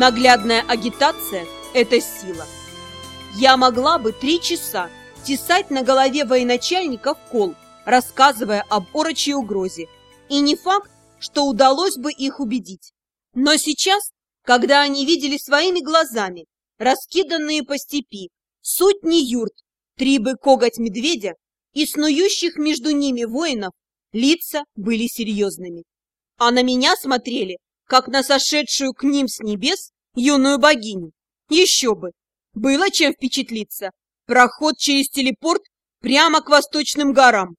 Наглядная агитация – это сила. Я могла бы три часа тесать на голове военачальников кол, рассказывая об орочей угрозе. И не факт, что удалось бы их убедить. Но сейчас, когда они видели своими глазами, раскиданные по степи, сотни юрт, три коготь медведя и снующих между ними воинов, лица были серьезными. А на меня смотрели, как на сошедшую к ним с небес юную богиню. Еще бы! Было чем впечатлиться. Проход через телепорт прямо к восточным горам.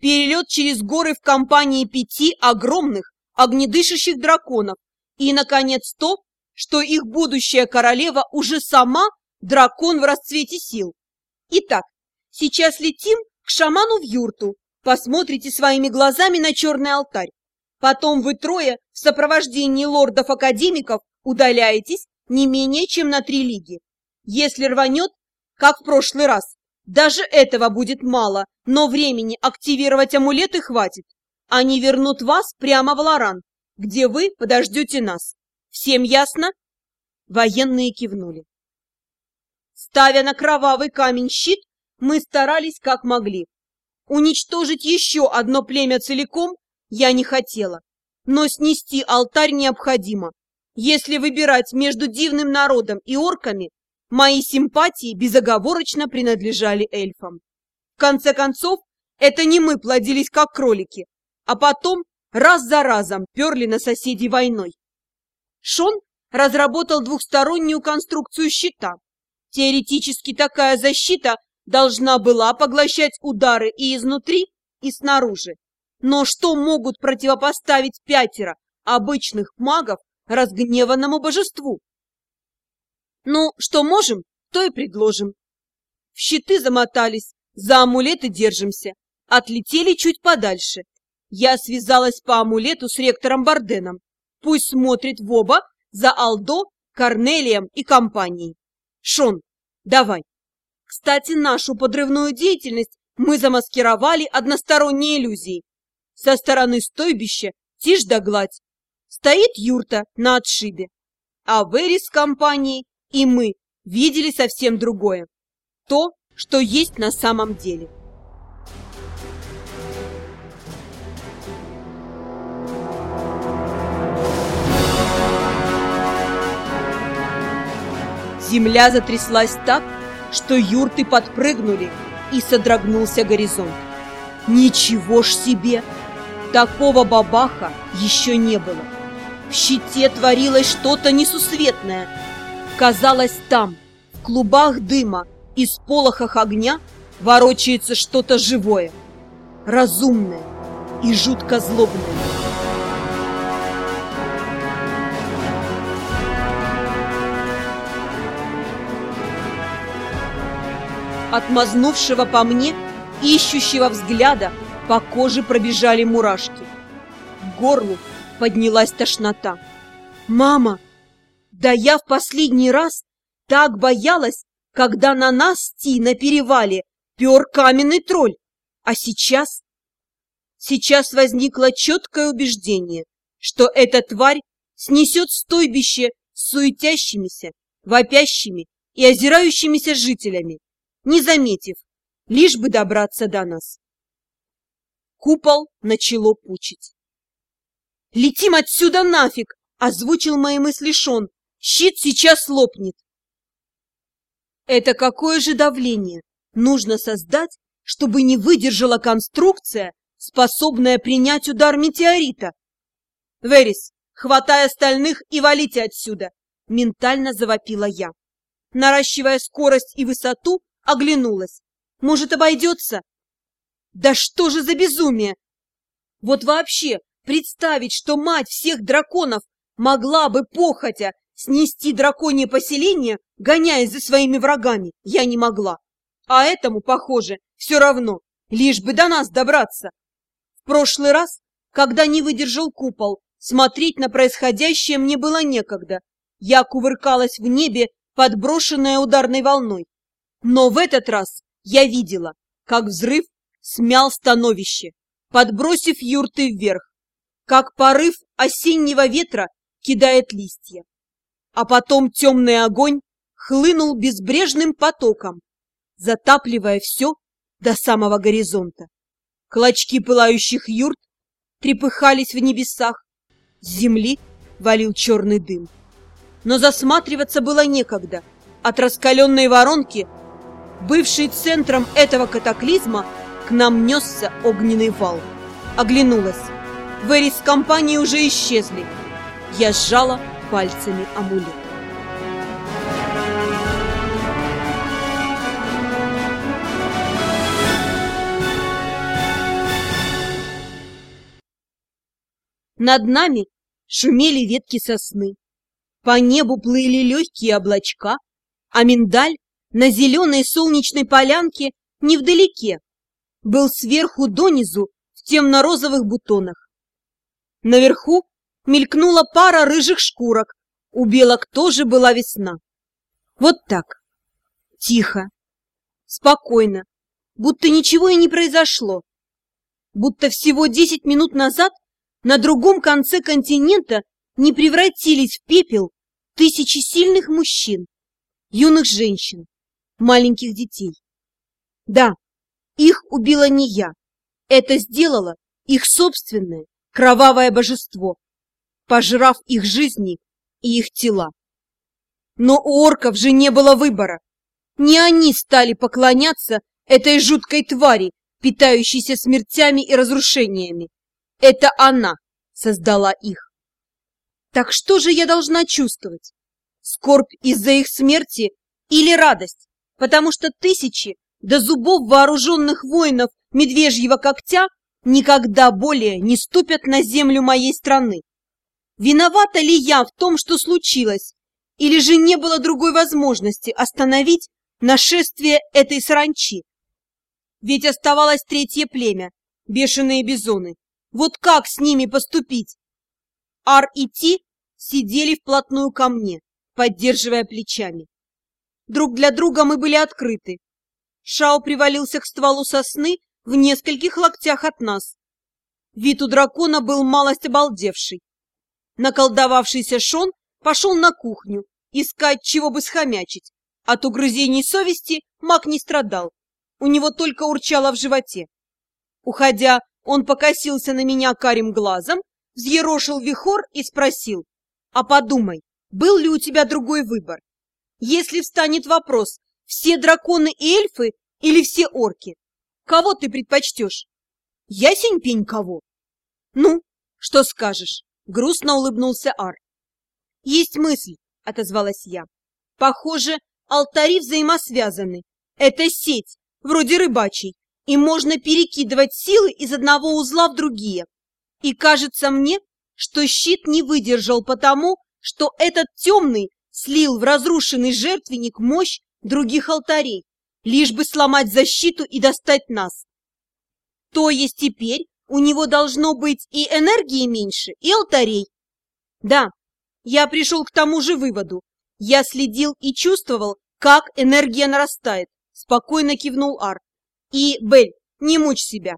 Перелет через горы в компании пяти огромных огнедышащих драконов. И, наконец, то, что их будущая королева уже сама дракон в расцвете сил. Итак, сейчас летим к шаману в юрту. Посмотрите своими глазами на черный алтарь. Потом вы трое в сопровождении лордов-академиков удаляетесь не менее чем на три лиги. Если рванет, как в прошлый раз, даже этого будет мало, но времени активировать амулеты хватит. Они вернут вас прямо в Лоран, где вы подождете нас. Всем ясно? Военные кивнули. Ставя на кровавый камень щит, мы старались как могли. Уничтожить еще одно племя целиком я не хотела, но снести алтарь необходимо. Если выбирать между дивным народом и орками, мои симпатии безоговорочно принадлежали эльфам. В конце концов, это не мы плодились как кролики, а потом раз за разом перли на соседей войной. Шон разработал двухстороннюю конструкцию щита. Теоретически такая защита должна была поглощать удары и изнутри, и снаружи. Но что могут противопоставить пятеро обычных магов разгневанному божеству? Ну, что можем, то и предложим. В щиты замотались, за амулеты держимся, отлетели чуть подальше. Я связалась по амулету с ректором Барденом. Пусть смотрит в оба за Алдо, Корнелием и компанией. Шон, давай. Кстати, нашу подрывную деятельность мы замаскировали односторонней иллюзией. Со стороны стойбища тишь да гладь. Стоит юрта на отшибе. А Вэри с компанией и мы видели совсем другое. То, что есть на самом деле. Земля затряслась так, что юрты подпрыгнули, и содрогнулся горизонт. Ничего ж себе! Такого бабаха еще не было. В щите творилось что-то несусветное. Казалось, там, в клубах дыма и сполохах огня, ворочается что-то живое, разумное и жутко злобное. От мазнувшего по мне, ищущего взгляда, по коже пробежали мурашки. К горлу поднялась тошнота. «Мама! Да я в последний раз так боялась, когда на нас, Ти, на перевале, пер каменный тролль. А сейчас? Сейчас возникло четкое убеждение, что эта тварь снесет стойбище с суетящимися, вопящими и озирающимися жителями не заметив, лишь бы добраться до нас. Купол начало пучить. «Летим отсюда нафиг!» — озвучил мои мысли Шон. «Щит сейчас лопнет!» Это какое же давление нужно создать, чтобы не выдержала конструкция, способная принять удар метеорита? «Верис, хватай остальных и валите отсюда!» — ментально завопила я. Наращивая скорость и высоту, Оглянулась. Может, обойдется? Да что же за безумие? Вот вообще представить, что мать всех драконов могла бы похотя снести драконье поселение, гоняясь за своими врагами, я не могла. А этому, похоже, все равно, лишь бы до нас добраться. В прошлый раз, когда не выдержал купол, смотреть на происходящее мне было некогда. Я кувыркалась в небе, подброшенная ударной волной. Но в этот раз я видела, как взрыв смял становище, подбросив юрты вверх, как порыв осеннего ветра кидает листья. а потом темный огонь хлынул безбрежным потоком, затапливая все до самого горизонта. Клочки пылающих юрт трепыхались в небесах, с земли валил черный дым. Но засматриваться было некогда. От раскаленной воронки, бывшей центром этого катаклизма, к нам несся огненный вал. Оглянулась. Вэри с компанией уже исчезли. Я сжала пальцами амулет. Над нами шумели ветки сосны. По небу плыли легкие облачка, а миндаль на зеленой солнечной полянке невдалеке был сверху донизу в темно-розовых бутонах. Наверху мелькнула пара рыжих шкурок, у белок тоже была весна. Вот так, тихо, спокойно, будто ничего и не произошло, будто всего десять минут назад на другом конце континента не превратились в пепел тысячи сильных мужчин, юных женщин, маленьких детей. Да, их убила не я. Это сделало их собственное кровавое божество, пожрав их жизни и их тела. Но у орков же не было выбора. Не они стали поклоняться этой жуткой твари, питающейся смертями и разрушениями. Это она создала их. Так что же я должна чувствовать? Скорбь из-за их смерти или радость? Потому что тысячи до зубов вооруженных воинов медвежьего когтя никогда более не ступят на землю моей страны. Виновата ли я в том, что случилось, или же не было другой возможности остановить нашествие этой саранчи? Ведь оставалось третье племя, бешеные бизоны. Вот как с ними поступить? Ар и Ти сидели вплотную ко мне, поддерживая плечами. Друг для друга мы были открыты. Шао привалился к стволу сосны в нескольких локтях от нас. Вид у дракона был малость обалдевший. Наколдовавшийся Шон пошел на кухню, искать чего бы схомячить. От угрызений совести маг не страдал. У него только урчало в животе. Уходя, он покосился на меня карим глазом, взъерошил вихор и спросил, «А подумай, был ли у тебя другой выбор? Если встанет вопрос, все драконы и эльфы или все орки, кого ты предпочтешь? Ясень пень кого? Ну, что скажешь? Грустно улыбнулся Ар. Есть мысль, отозвалась я. Похоже, алтари взаимосвязаны. Это сеть, вроде рыбачей, и можно перекидывать силы из одного узла в другие. И кажется мне, что щит не выдержал потому, что этот темный слил в разрушенный жертвенник мощь других алтарей, лишь бы сломать защиту и достать нас. То есть теперь у него должно быть и энергии меньше, и алтарей. Да, я пришел к тому же выводу. Я следил и чувствовал, как энергия нарастает, спокойно кивнул Ар. И, Бель, не мучь себя.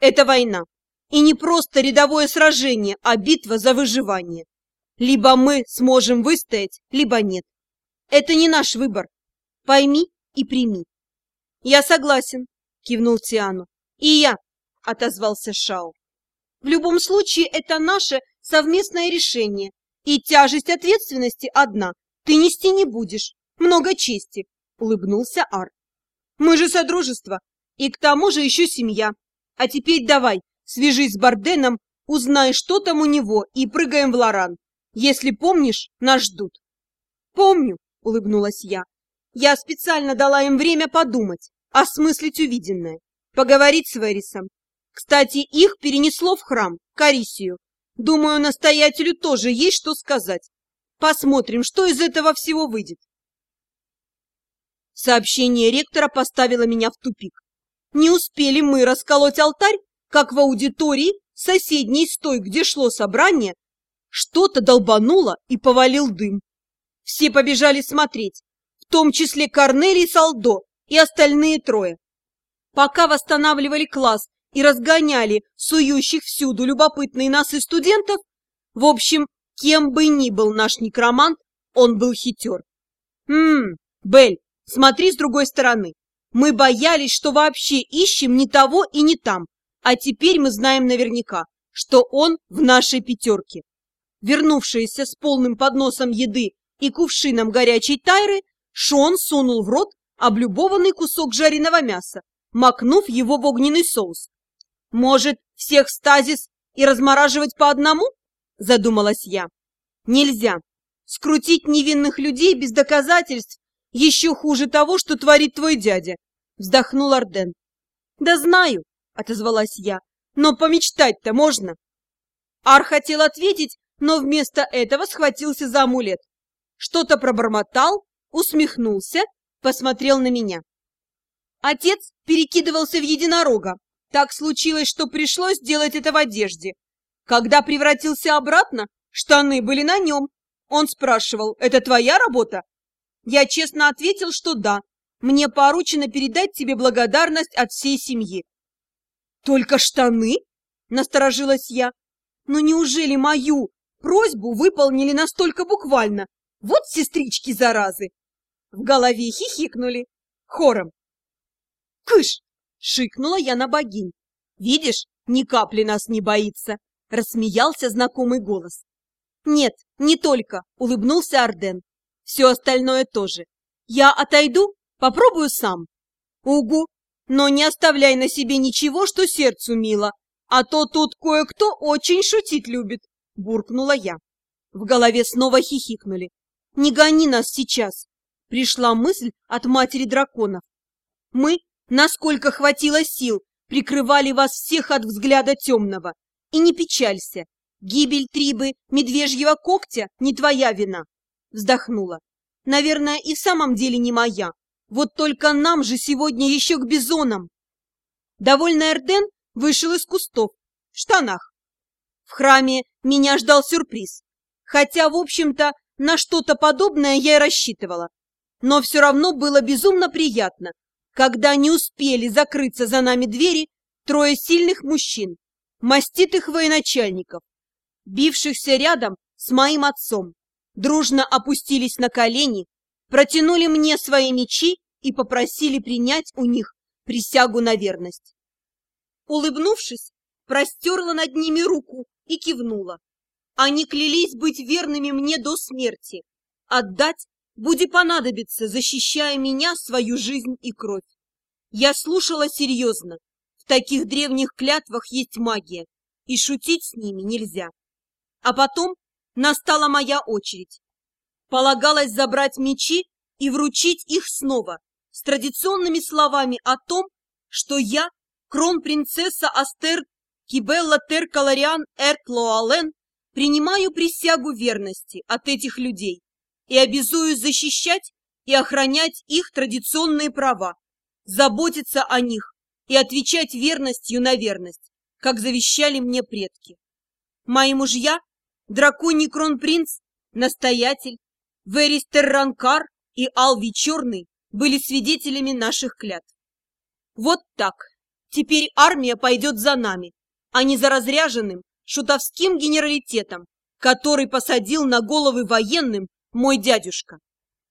Это война. И не просто рядовое сражение, а битва за выживание. Либо мы сможем выстоять, либо нет. Это не наш выбор. Пойми и прими. Я согласен, кивнул Тиану. И я, отозвался Шао. В любом случае, это наше совместное решение. И тяжесть ответственности одна. Ты нести не будешь. Много чести, улыбнулся Ар. Мы же содружество, и к тому же еще семья. А теперь давай, свяжись с Барденом, узнай, что там у него, и прыгаем в Лоран. Если помнишь, нас ждут. Помню, улыбнулась я. Я специально дала им время подумать, осмыслить увиденное, поговорить с Верисом. Кстати, их перенесло в храм, Карисию. Думаю, настоятелю тоже есть что сказать. Посмотрим, что из этого всего выйдет. Сообщение ректора поставило меня в тупик. Не успели мы расколоть алтарь, как в аудитории, соседней с той, где шло собрание, что-то долбануло и повалил дым. Все побежали смотреть, том числе Корнелий Салдо и остальные трое. Пока восстанавливали класс и разгоняли сующих всюду любопытные нас и студентов, в общем, кем бы ни был наш некромант, Он был хитер. «Ммм, Бель, смотри с другой стороны. Мы боялись, что вообще ищем не того и не там, а теперь мы знаем наверняка, что он в нашей пятерке». Вернувшаяся с полным подносом еды и кувшином горячей тайры, Шон сунул в рот облюбованный кусок жареного мяса, макнув его в огненный соус. «Может, всех стазис и размораживать по одному?» – задумалась я. «Нельзя. Скрутить невинных людей без доказательств еще хуже того, что творит твой дядя», – вздохнул Арден. «Да знаю», – отозвалась я, – «но помечтать-то можно». Ар хотел ответить, но вместо этого схватился за амулет. Что-то пробормотал, усмехнулся, посмотрел на меня. Отец перекидывался в единорога. Так случилось, что пришлось делать это в одежде. Когда превратился обратно, штаны были на нем. Он спрашивал, это твоя работа? Я честно ответил, что да. Мне поручено передать тебе благодарность от всей семьи. Только штаны? Насторожилась я. Но неужели мою просьбу выполнили настолько буквально? Вот сестрички заразы! В голове хихикнули. Хором. «Кыш!» — шикнула я на богинь. «Видишь, ни капли нас не боится!» — рассмеялся знакомый голос. «Нет, не только!» — улыбнулся Арден. «Все остальное тоже. Я отойду, попробую сам». «Угу! Но не оставляй на себе ничего, что сердцу мило, а то тут кое-кто очень шутить любит!» — буркнула я. В голове снова хихикнули. «Не гони нас сейчас!» — пришла мысль от матери драконов. «Мы насколько хватило сил, прикрывали вас всех от взгляда темного. И не печалься, гибель Трибы медвежьего когтя не твоя вина. Вздохнула. Наверное, и в самом деле не моя. Вот только нам же сегодня еще к бизонам. Довольный Эрден вышел из кустов, в штанах. В храме меня ждал сюрприз. Хотя, в общем-то, на что-то подобное я и рассчитывала. Но все равно было безумно приятно, когда не успели закрыться за нами двери трое сильных мужчин, маститых военачальников, бившихся рядом с моим отцом, дружно опустились на колени, протянули мне свои мечи и попросили принять у них присягу на верность. Улыбнувшись, простерла над ними руку и кивнула. Они клялись быть верными мне до смерти, отдать Буди понадобится, защищая меня, свою жизнь и кровь. Я слушала серьезно. В таких древних клятвах есть магия, и шутить с ними нельзя. А потом настала моя очередь. Полагалось забрать мечи и вручить их снова, с традиционными словами о том, что я, кронпринцесса Астер Кибелла Теркалариан Эртлоален, принимаю присягу верности от этих людей и обязуюсь защищать и охранять их традиционные права, заботиться о них и отвечать верностью на верность, как завещали мне предки. Мои мужья, драконий кронпринц, настоятель, Веристер Ранкар и Алви Черный были свидетелями наших клятв. Вот так. Теперь армия пойдет за нами, а не за разряженным шутовским генералитетом, который посадил на головы военным мой дядюшка.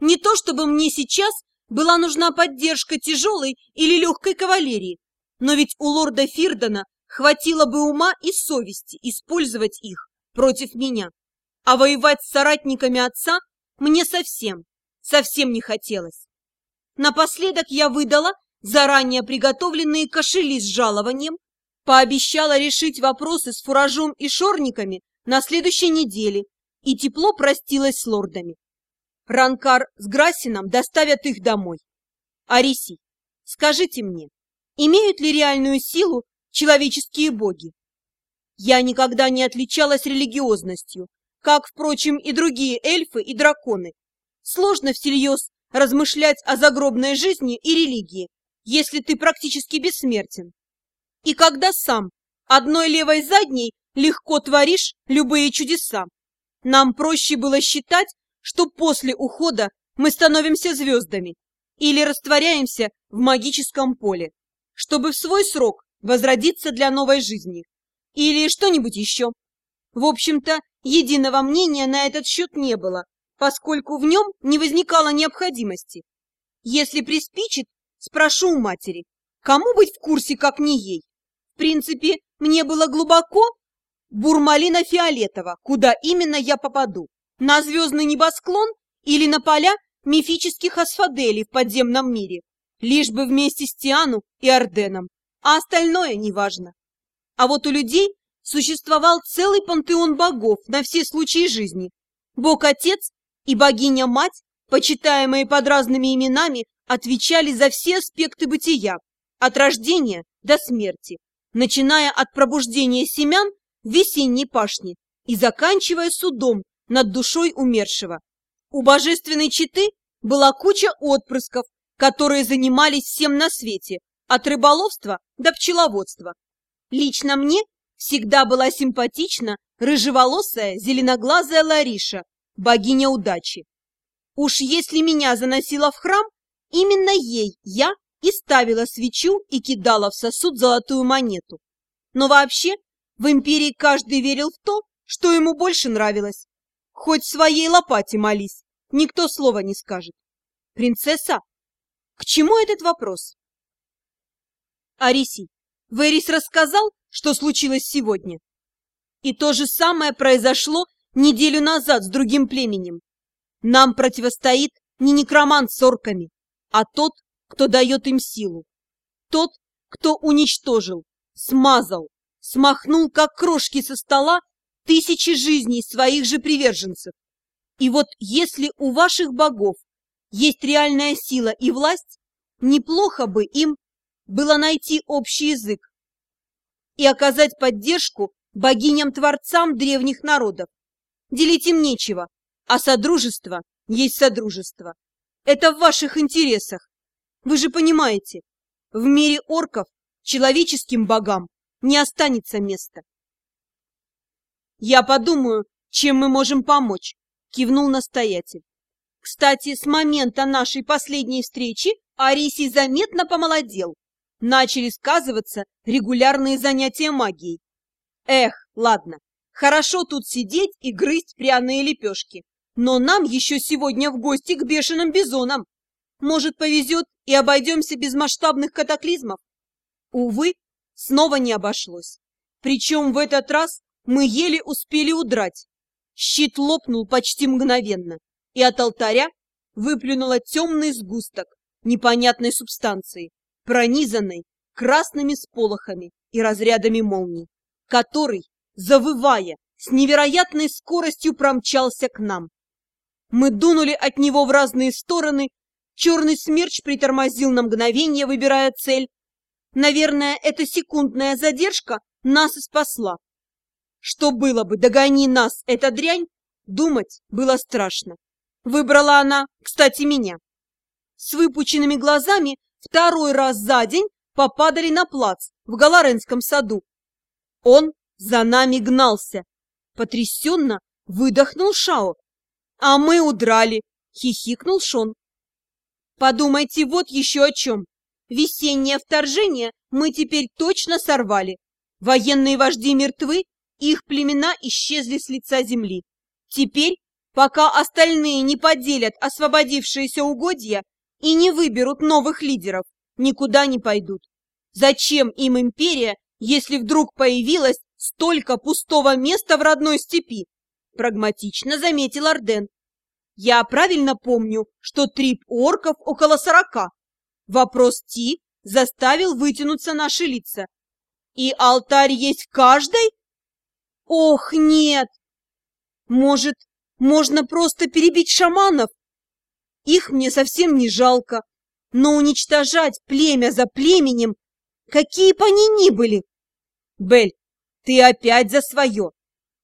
Не то чтобы мне сейчас была нужна поддержка тяжелой или легкой кавалерии, но ведь у лорда Фирдона хватило бы ума и совести использовать их против меня. А воевать с соратниками отца мне совсем, совсем не хотелось. Напоследок я выдала заранее приготовленные кошели с жалованием, пообещала решить вопросы с фуражом и шорниками на следующей неделе и тепло простилась с лордами. Ранкар с Грассином доставят их домой. Ариси, скажите мне, имеют ли реальную силу человеческие боги? Я никогда не отличалась религиозностью, как, впрочем, и другие эльфы и драконы. Сложно всерьез размышлять о загробной жизни и религии, если ты практически бессмертен. И когда сам одной левой задней легко творишь любые чудеса. Нам проще было считать, что после ухода мы становимся звездами или растворяемся в магическом поле, чтобы в свой срок возродиться для новой жизни. Или что-нибудь еще. В общем-то, единого мнения на этот счет не было, поскольку в нем не возникало необходимости. Если приспичит, спрошу у матери, кому быть в курсе, как не ей. В принципе, мне было глубоко бурмалина фиолетово, куда именно я попаду. На звездный небосклон или на поля мифических асфаделей в подземном мире, лишь бы вместе с Тиану и Орденом, а остальное неважно. А вот у людей существовал целый пантеон богов на все случаи жизни. Бог-отец и богиня-мать, почитаемые под разными именами, отвечали за все аспекты бытия, от рождения до смерти, начиная от пробуждения семян весенней пашне и заканчивая судом над душой умершего. У божественной четы была куча отпрысков, которые занимались всем на свете, от рыболовства до пчеловодства. Лично мне всегда была симпатична рыжеволосая зеленоглазая Лариша, богиня удачи. Уж если меня заносило в храм, именно ей я и ставила свечу и кидала в сосуд золотую монету. Но вообще в империи каждый верил в то, что ему больше нравилось. Хоть своей лопате молись, никто слова не скажет. Принцесса, к чему этот вопрос? Арисий, Верис рассказал, что случилось сегодня. И то же самое произошло неделю назад с другим племенем. Нам противостоит не некромант с орками, а тот, кто дает им силу. Тот, кто уничтожил, смазал, смахнул, как крошки со стола, тысячи жизней своих же приверженцев. И вот если у ваших богов есть реальная сила и власть, неплохо бы им было найти общий язык и оказать поддержку богиням-творцам древних народов. Делить им нечего, а содружество есть содружество. Это в ваших интересах. Вы же понимаете, в мире орков человеческим богам не останется места. «Я подумаю, чем мы можем помочь», — кивнул настоятель. Кстати, с момента нашей последней встречи Арисий заметно помолодел. Начали сказываться регулярные занятия магией. Эх, ладно, хорошо тут сидеть и грызть пряные лепешки. Но нам еще сегодня в гости к бешеным бизонам. Может, повезет и обойдемся без масштабных катаклизмов? Увы, снова не обошлось. Причем в этот раз мы еле успели удрать. Щит лопнул почти мгновенно, и от алтаря выплюнуло темный сгусток непонятной субстанции, пронизанной красными сполохами и разрядами молний, который, завывая, с невероятной скоростью промчался к нам. Мы дунули от него в разные стороны, черный смерч притормозил на мгновение, выбирая цель. Наверное, эта секундная задержка нас и спасла. Что было бы, догони нас эта дрянь, думать было страшно. Выбрала она, кстати, меня. С выпученными глазами второй раз за день попадали на плац в Галаренском саду. Он за нами гнался. Потрясенно выдохнул Шао. А мы удрали, хихикнул Шон. Подумайте вот еще о чем. Весеннее вторжение мы теперь точно сорвали. Военные вожди мертвы, их племена исчезли с лица земли. Теперь, пока остальные не поделят освободившиеся угодья и не выберут новых лидеров, никуда не пойдут. Зачем им империя, если вдруг появилось столько пустого места в родной степи? Прагматично заметил Арден. Я правильно помню, что трип орков около сорока. Вопрос Ти заставил вытянуться наши лица. И алтарь есть в каждой? Ох, нет! Может, можно просто перебить шаманов? Их мне совсем не жалко, но уничтожать племя за племенем, какие бы они ни были... Бель, ты опять за свое.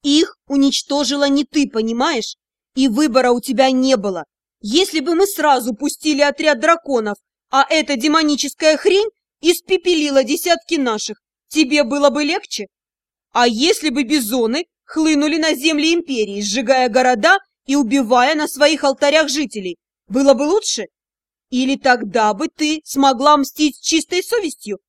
Их уничтожила не ты, понимаешь? И выбора у тебя не было. Если бы мы сразу пустили отряд драконов, а эта демоническая хрень испепелила десятки наших, тебе было бы легче? А если бы бизоны хлынули на земли империи, сжигая города и убивая на своих алтарях жителей, было бы лучше? Или тогда бы ты смогла мстить чистой совестью?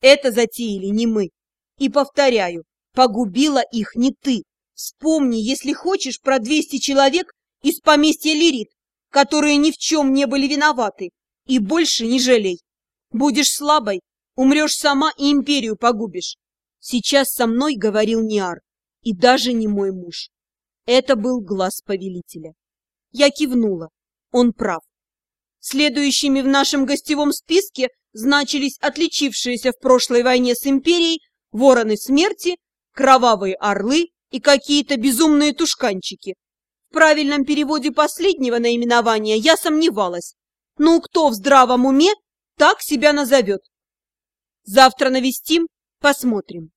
Это затеяли не мы. И повторяю, погубила их не ты. Вспомни, если хочешь, про 200 человек, из поместья Лирит, которые ни в чем не были виноваты, и больше не жалей. Будешь слабой, умрешь сама и империю погубишь. Сейчас со мной говорил Ниар, и даже не мой муж. Это был глаз повелителя. Я кивнула. Он прав. Следующими в нашем гостевом списке значились отличившиеся в прошлой войне с империей вороны смерти, кровавые орлы и какие-то безумные тушканчики. В правильном переводе последнего наименования я сомневалась. Ну, кто в здравом уме так себя назовет? Завтра навестим, посмотрим.